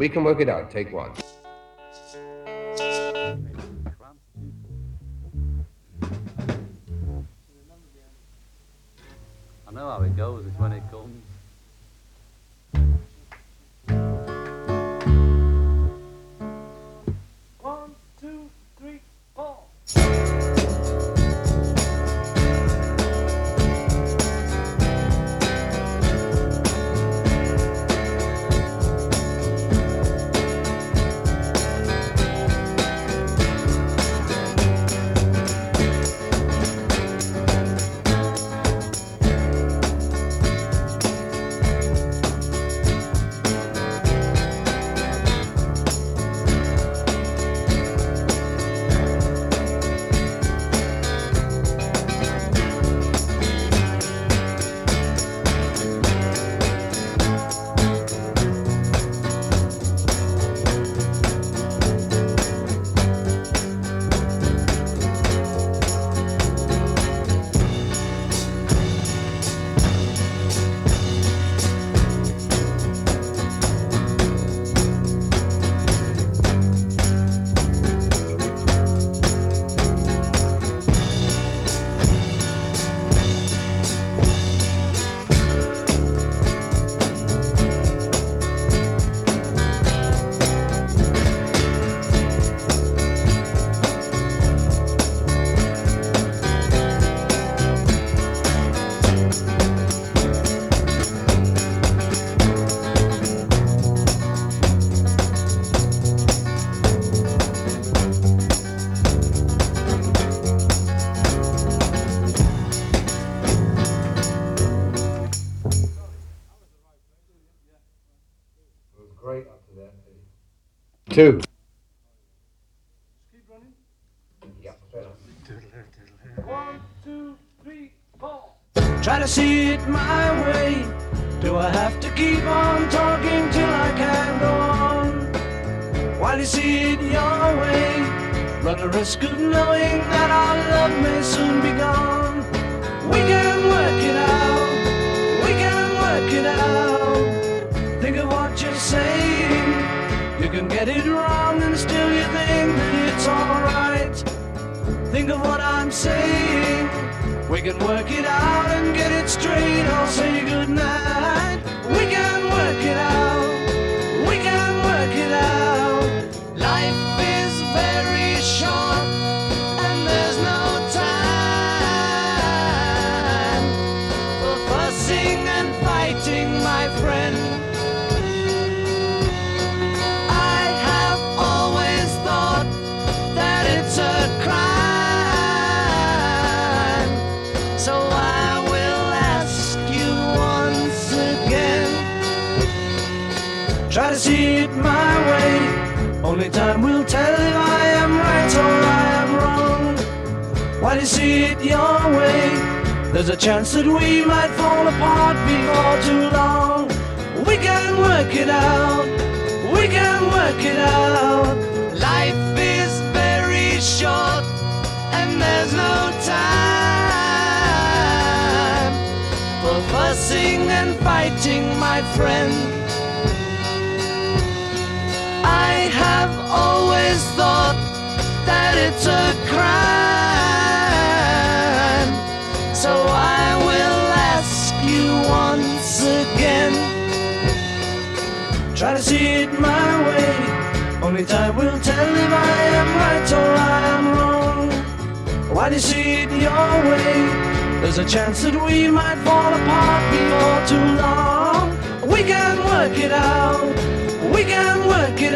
We can work it out. Take one. I know how it goes it's when it comes. Great up to there. Eh? Two. Keep running. Yep. fair. One, two, three, four. Try to see it my way. Do I have to keep on talking till I can go on? While you see it your way, run the risk of knowing that our love may soon be gone. We can work get it wrong and still you think that it's alright. Think of what I'm saying. We can work it out and get it straight. I'll say goodnight. See it my way. Only time will tell if I am right or I am wrong. While you see it your way, there's a chance that we might fall apart before too long. We can work it out. We can work it out. Life is very short and there's no time for fussing and fighting, my friend. Have always thought that it's a crime. So I will ask you once again. Try to see it my way. Only time will tell if I am right or I am wrong. Why do you see it your way, there's a chance that we might fall apart before too long. We can work it out. We can work it